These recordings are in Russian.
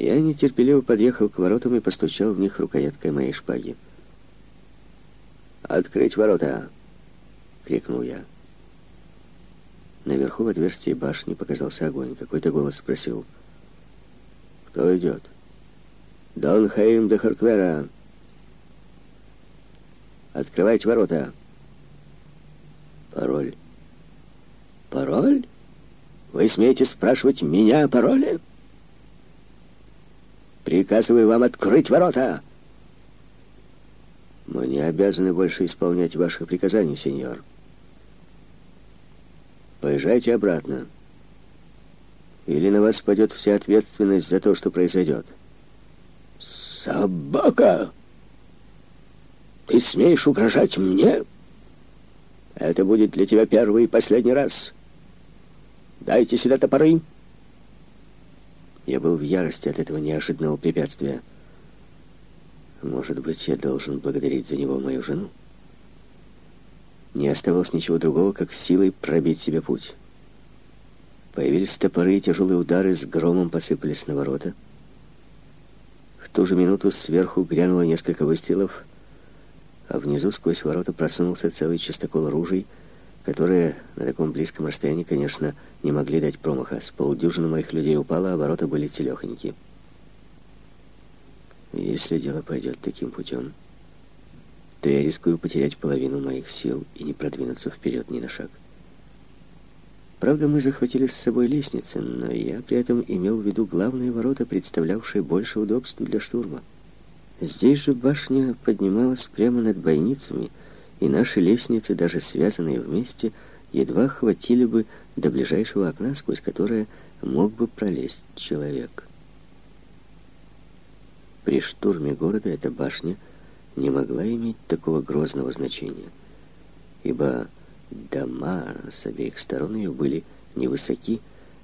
Я нетерпеливо подъехал к воротам и постучал в них рукояткой моей шпаги. «Открыть ворота!» — крикнул я. Наверху в отверстии башни показался огонь. Какой-то голос спросил. «Кто идет?» «Дон Хейм де Харквера!» «Открывайте ворота!» «Пароль!» «Пароль? Вы смеете спрашивать меня о пароле?» Приказываю вам открыть ворота!» «Мы не обязаны больше исполнять ваших приказаний, сеньор. Поезжайте обратно. Или на вас падет вся ответственность за то, что произойдет». «Собака! Ты смеешь угрожать мне?» «Это будет для тебя первый и последний раз. Дайте сюда топоры!» Я был в ярости от этого неожиданного препятствия. Может быть, я должен благодарить за него мою жену? Не оставалось ничего другого, как силой пробить себе путь. Появились топоры, и тяжелые удары с громом посыпались на ворота. В ту же минуту сверху грянуло несколько выстрелов, а внизу сквозь ворота просунулся целый частокол ружей, которые на таком близком расстоянии, конечно, не могли дать промаха. С полдюжины моих людей упало, а ворота были целехоньки. Если дело пойдет таким путем, то я рискую потерять половину моих сил и не продвинуться вперед ни на шаг. Правда, мы захватили с собой лестницы, но я при этом имел в виду главные ворота, представлявшие больше удобств для штурма. Здесь же башня поднималась прямо над бойницами, и наши лестницы, даже связанные вместе, едва хватили бы до ближайшего окна, сквозь которое мог бы пролезть человек. При штурме города эта башня не могла иметь такого грозного значения, ибо дома с обеих сторон ее были невысоки,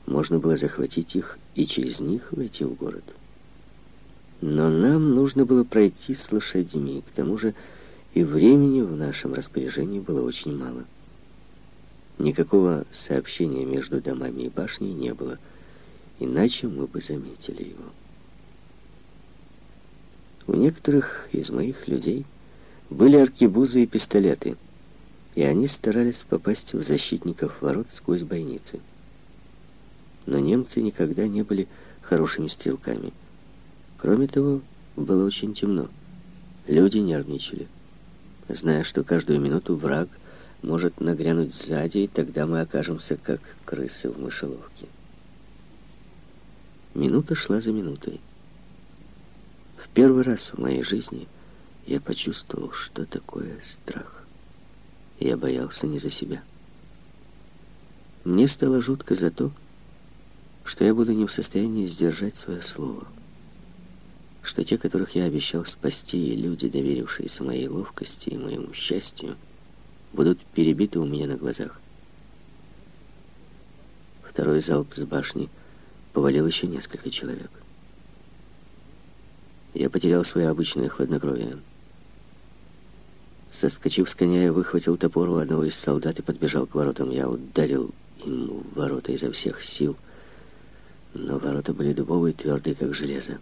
можно было захватить их и через них войти в город. Но нам нужно было пройти с лошадьми, к тому же и времени в нашем распоряжении было очень мало. Никакого сообщения между домами и башней не было, иначе мы бы заметили его. У некоторых из моих людей были аркебузы и пистолеты, и они старались попасть в защитников ворот сквозь бойницы. Но немцы никогда не были хорошими стрелками. Кроме того, было очень темно. Люди нервничали зная, что каждую минуту враг может нагрянуть сзади, и тогда мы окажемся как крысы в мышеловке. Минута шла за минутой. В первый раз в моей жизни я почувствовал, что такое страх. Я боялся не за себя. Мне стало жутко за то, что я буду не в состоянии сдержать свое слово что те, которых я обещал спасти, и люди, доверившиеся моей ловкости и моему счастью, будут перебиты у меня на глазах. Второй залп с башни повалил еще несколько человек. Я потерял свое обычное хладнокровие. Соскочив с коня, я выхватил топор у одного из солдат и подбежал к воротам. Я ударил ему в ворота изо всех сил, но ворота были дубовые, твердые, как железо.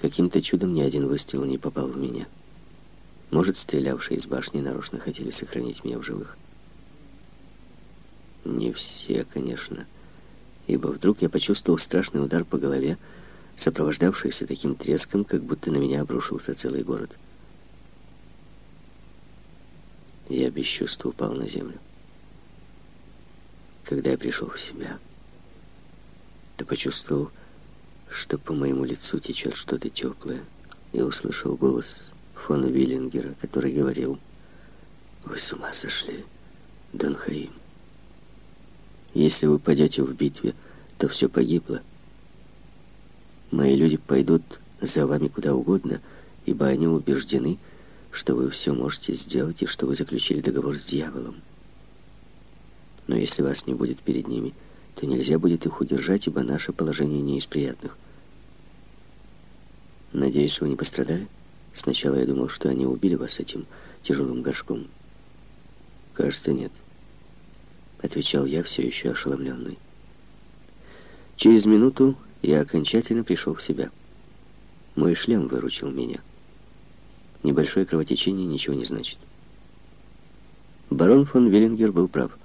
Каким-то чудом ни один выстрел не попал в меня. Может, стрелявшие из башни нарочно хотели сохранить меня в живых. Не все, конечно, ибо вдруг я почувствовал страшный удар по голове, сопровождавшийся таким треском, как будто на меня обрушился целый город. Я без чувств упал на землю. Когда я пришел в себя, то почувствовал, что по моему лицу течет что-то теплое. Я услышал голос фон Виллингера, который говорил, «Вы с ума сошли, Дон. Если вы пойдете в битве, то все погибло. Мои люди пойдут за вами куда угодно, ибо они убеждены, что вы все можете сделать и что вы заключили договор с дьяволом. Но если вас не будет перед ними, — то нельзя будет их удержать, ибо наше положение не из приятных. Надеюсь, вы не пострадали? Сначала я думал, что они убили вас этим тяжелым горшком. Кажется, нет. Отвечал я, все еще ошеломленный. Через минуту я окончательно пришел в себя. Мой шлем выручил меня. Небольшое кровотечение ничего не значит. Барон фон Виллингер был прав.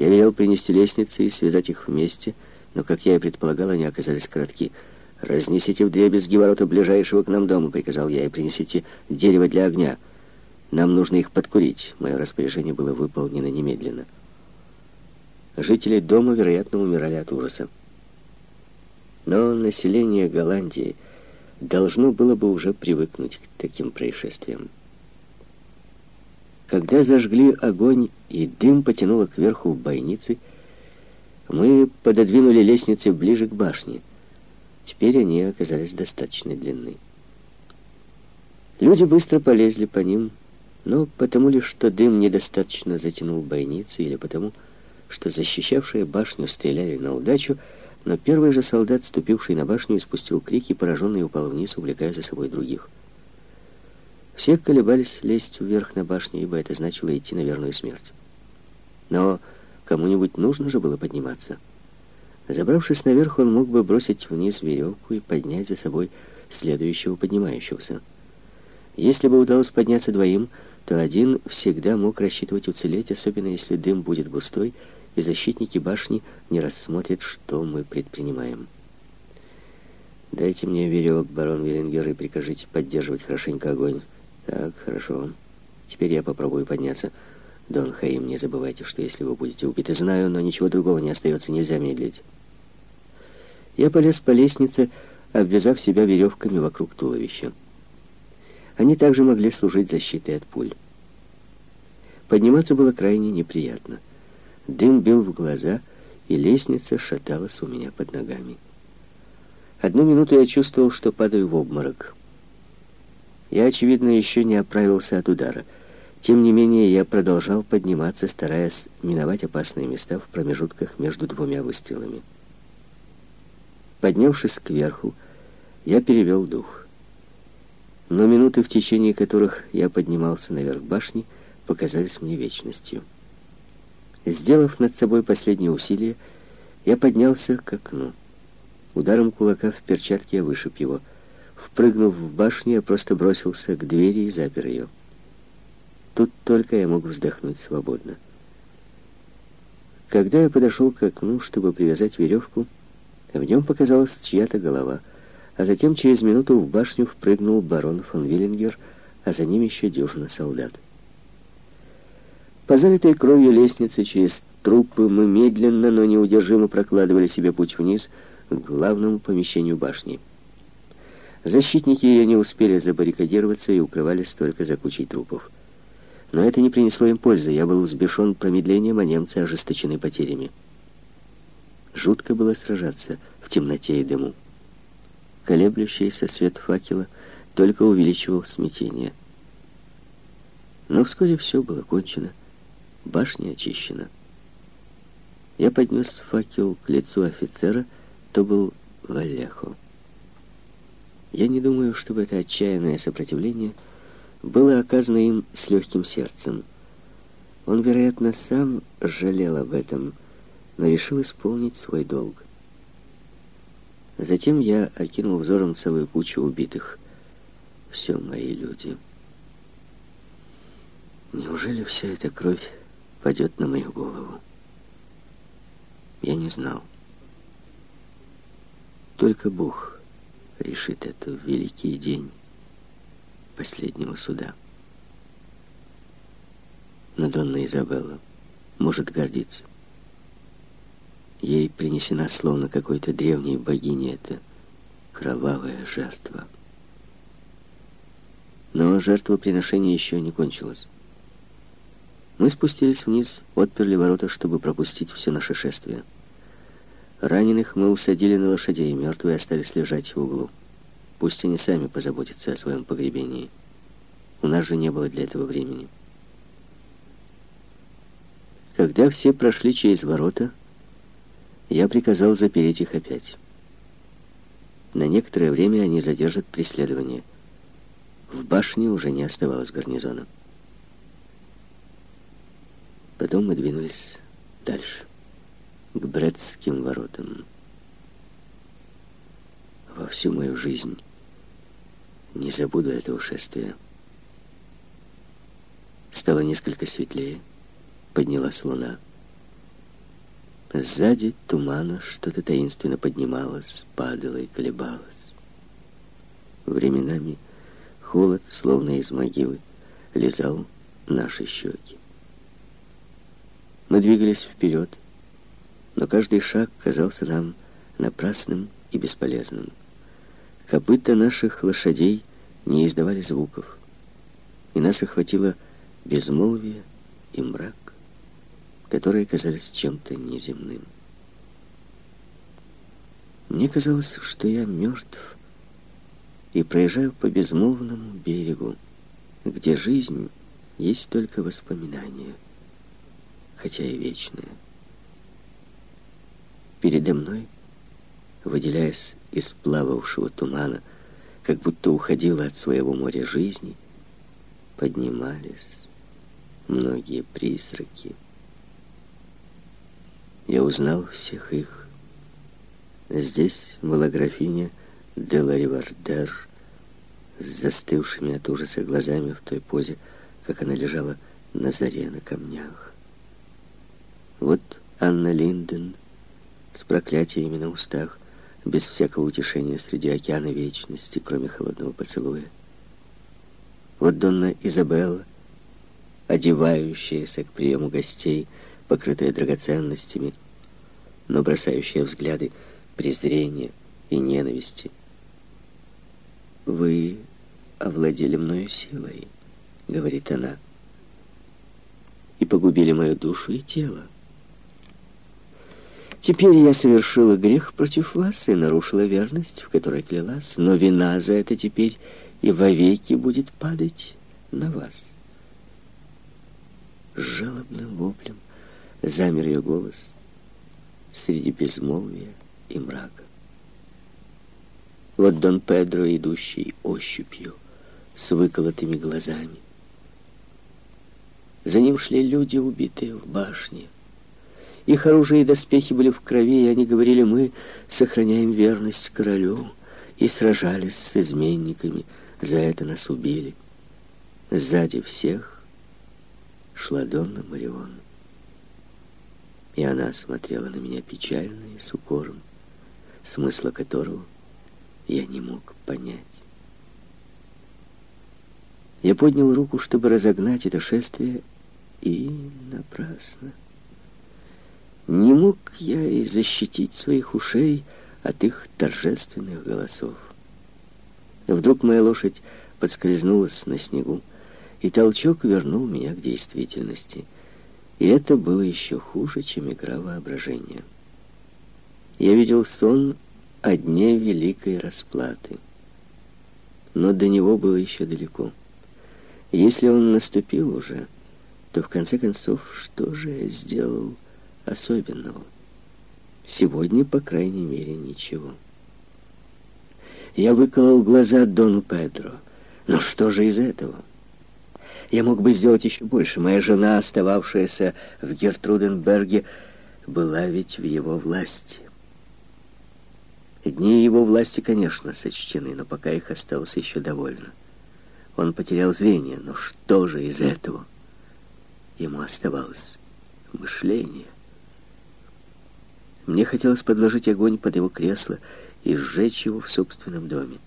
Я велел принести лестницы и связать их вместе, но, как я и предполагал, они оказались коротки. «Разнесите в дребезги ворота ближайшего к нам дома», — приказал я, — «и принесите дерево для огня. Нам нужно их подкурить». Мое распоряжение было выполнено немедленно. Жители дома, вероятно, умирали от ужаса. Но население Голландии должно было бы уже привыкнуть к таким происшествиям. Когда зажгли огонь и дым потянуло кверху в бойницы, мы пододвинули лестницы ближе к башне. Теперь они оказались достаточной длины. Люди быстро полезли по ним, но потому ли, что дым недостаточно затянул бойницы, или потому, что защищавшие башню стреляли на удачу, но первый же солдат, ступивший на башню, испустил крик и пораженный упал вниз, увлекая за собой других. Все колебались лезть вверх на башню, ибо это значило идти на верную смерть. Но кому-нибудь нужно же было подниматься. Забравшись наверх, он мог бы бросить вниз веревку и поднять за собой следующего поднимающегося. Если бы удалось подняться двоим, то один всегда мог рассчитывать уцелеть, особенно если дым будет густой, и защитники башни не рассмотрят, что мы предпринимаем. «Дайте мне веревок, барон Веллингер, и прикажите поддерживать хорошенько огонь». Так, хорошо. Теперь я попробую подняться. Дон Хаим, не забывайте, что если вы будете убиты, знаю, но ничего другого не остается, нельзя медлить. Я полез по лестнице, обвязав себя веревками вокруг туловища. Они также могли служить защитой от пуль. Подниматься было крайне неприятно. Дым бил в глаза, и лестница шаталась у меня под ногами. Одну минуту я чувствовал, что падаю в обморок. Я, очевидно, еще не оправился от удара. Тем не менее, я продолжал подниматься, стараясь миновать опасные места в промежутках между двумя выстрелами. Поднявшись кверху, я перевел дух. Но минуты, в течение которых я поднимался наверх башни, показались мне вечностью. Сделав над собой последнее усилие, я поднялся к окну. Ударом кулака в перчатке я вышиб его — Впрыгнув в башню, я просто бросился к двери и запер ее. Тут только я мог вздохнуть свободно. Когда я подошел к окну, чтобы привязать веревку, в нем показалась чья-то голова, а затем через минуту в башню впрыгнул барон фон Виллингер, а за ним еще дюжина солдат. По залитой кровью лестнице через трупы мы медленно, но неудержимо прокладывали себе путь вниз к главному помещению башни. Защитники ее не успели забаррикадироваться и укрывались только за кучей трупов. Но это не принесло им пользы. Я был взбешен промедлением, а немцы ожесточены потерями. Жутко было сражаться в темноте и дыму. Колеблющийся свет факела только увеличивал смятение. Но вскоре все было кончено. Башня очищена. Я поднес факел к лицу офицера, то был Валехов. Я не думаю, чтобы это отчаянное сопротивление было оказано им с легким сердцем. Он, вероятно, сам жалел об этом, но решил исполнить свой долг. Затем я окинул взором целую кучу убитых. Все мои люди. Неужели вся эта кровь падет на мою голову? Я не знал. Только Бог решит это в великий день последнего суда. Но Донна Изабелла может гордиться. Ей принесена словно какой-то древней богине эта кровавая жертва. Но жертвоприношение еще не кончилось. Мы спустились вниз, отперли ворота, чтобы пропустить все наше шествие. Раненых мы усадили на лошадей, мертвые остались лежать в углу. Пусть они сами позаботятся о своем погребении. У нас же не было для этого времени. Когда все прошли через ворота, я приказал запереть их опять. На некоторое время они задержат преследование. В башне уже не оставалось гарнизона. Потом мы двинулись дальше к Брэдским воротам. всю мою жизнь не забуду этого шествия. Стало несколько светлее, поднялась луна. Сзади тумана что-то таинственно поднималось, падало и колебалось. Временами холод, словно из могилы, лизал наши щеки. Мы двигались вперед, но каждый шаг казался нам напрасным и бесполезным. Копыта наших лошадей не издавали звуков, и нас охватило безмолвие и мрак которые казались чем-то неземным. Мне казалось, что я мертв и проезжаю по безмолвному берегу, где жизнь есть только воспоминание, хотя и вечное. Передо мной, выделяясь из плававшего тумана, как будто уходила от своего моря жизни, поднимались многие призраки. Я узнал всех их. Здесь была графиня де Ларивардер с застывшими от ужаса глазами в той позе, как она лежала на заре на камнях. Вот Анна Линден с проклятиями на устах, без всякого утешения среди океана вечности, кроме холодного поцелуя. Вот Донна Изабелла, одевающаяся к приему гостей, покрытая драгоценностями, но бросающая взгляды презрения и ненависти. «Вы овладели мною силой», — говорит она, — «и погубили мою душу и тело. Теперь я совершила грех против вас и нарушила верность, в которой клялась, но вина за это теперь и вовеки будет падать на вас». С жалобным воплем замер ее голос среди безмолвия и мрака. Вот Дон Педро, идущий ощупью, с выколотыми глазами. За ним шли люди, убитые в башне. Их оружие и доспехи были в крови, и они говорили, мы сохраняем верность королю, и сражались с изменниками, за это нас убили. Сзади всех шла Донна Марион. И она смотрела на меня печально и с укором, смысла которого я не мог понять. Я поднял руку, чтобы разогнать это шествие, и напрасно. Не мог я и защитить своих ушей от их торжественных голосов. Вдруг моя лошадь подскользнулась на снегу, и толчок вернул меня к действительности — и это было еще хуже, чем игра воображения. Я видел сон о дне великой расплаты. Но до него было еще далеко. Если он наступил уже, то в конце концов, что же я сделал особенного? Сегодня, по крайней мере, ничего. Я выколол глаза Дону Педро. Но что же из этого? Я мог бы сделать еще больше. Моя жена, остававшаяся в Гертруденберге, была ведь в его власти. Дни его власти, конечно, сочтены, но пока их осталось еще довольно. Он потерял зрение, но что же из этого? Ему оставалось мышление. Мне хотелось подложить огонь под его кресло и сжечь его в собственном доме.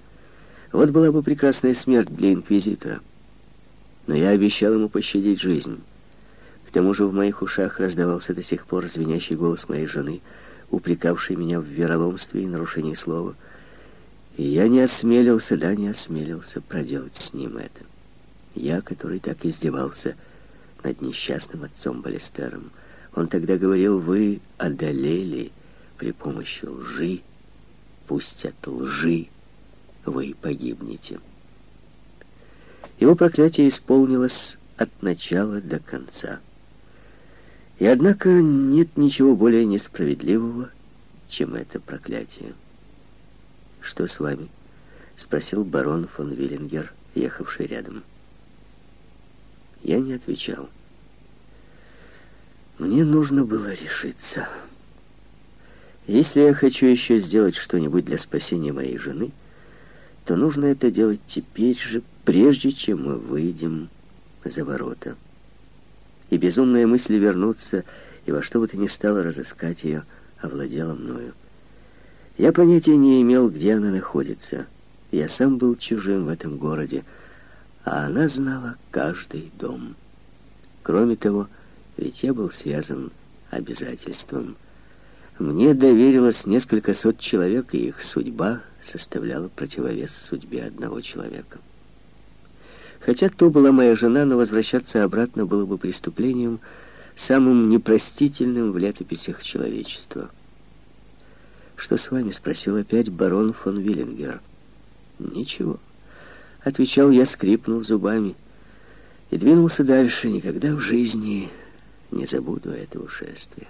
Вот была бы прекрасная смерть для инквизитора — но я обещал ему пощадить жизнь. К тому же в моих ушах раздавался до сих пор звенящий голос моей жены, упрекавший меня в вероломстве и нарушении слова. И я не осмелился, да, не осмелился проделать с ним это. Я, который так издевался над несчастным отцом Балестером. Он тогда говорил, вы одолели при помощи лжи, пусть от лжи вы погибнете. Его проклятие исполнилось от начала до конца. И однако нет ничего более несправедливого, чем это проклятие. «Что с вами?» — спросил барон фон Виллингер, ехавший рядом. Я не отвечал. Мне нужно было решиться. Если я хочу еще сделать что-нибудь для спасения моей жены, то нужно это делать теперь же, прежде чем мы выйдем за ворота. И безумная мысль вернуться и во что бы то ни стало разыскать ее овладела мною. Я понятия не имел, где она находится. Я сам был чужим в этом городе, а она знала каждый дом. Кроме того, ведь я был связан обязательством. Мне доверилось несколько сот человек, и их судьба составляла противовес судьбе одного человека. Хотя то была моя жена, но возвращаться обратно было бы преступлением, самым непростительным в летописях человечества. «Что с вами?» — спросил опять барон фон Виллингер. «Ничего», — отвечал я, скрипнув зубами, и двинулся дальше. Никогда в жизни не забуду этого шествия.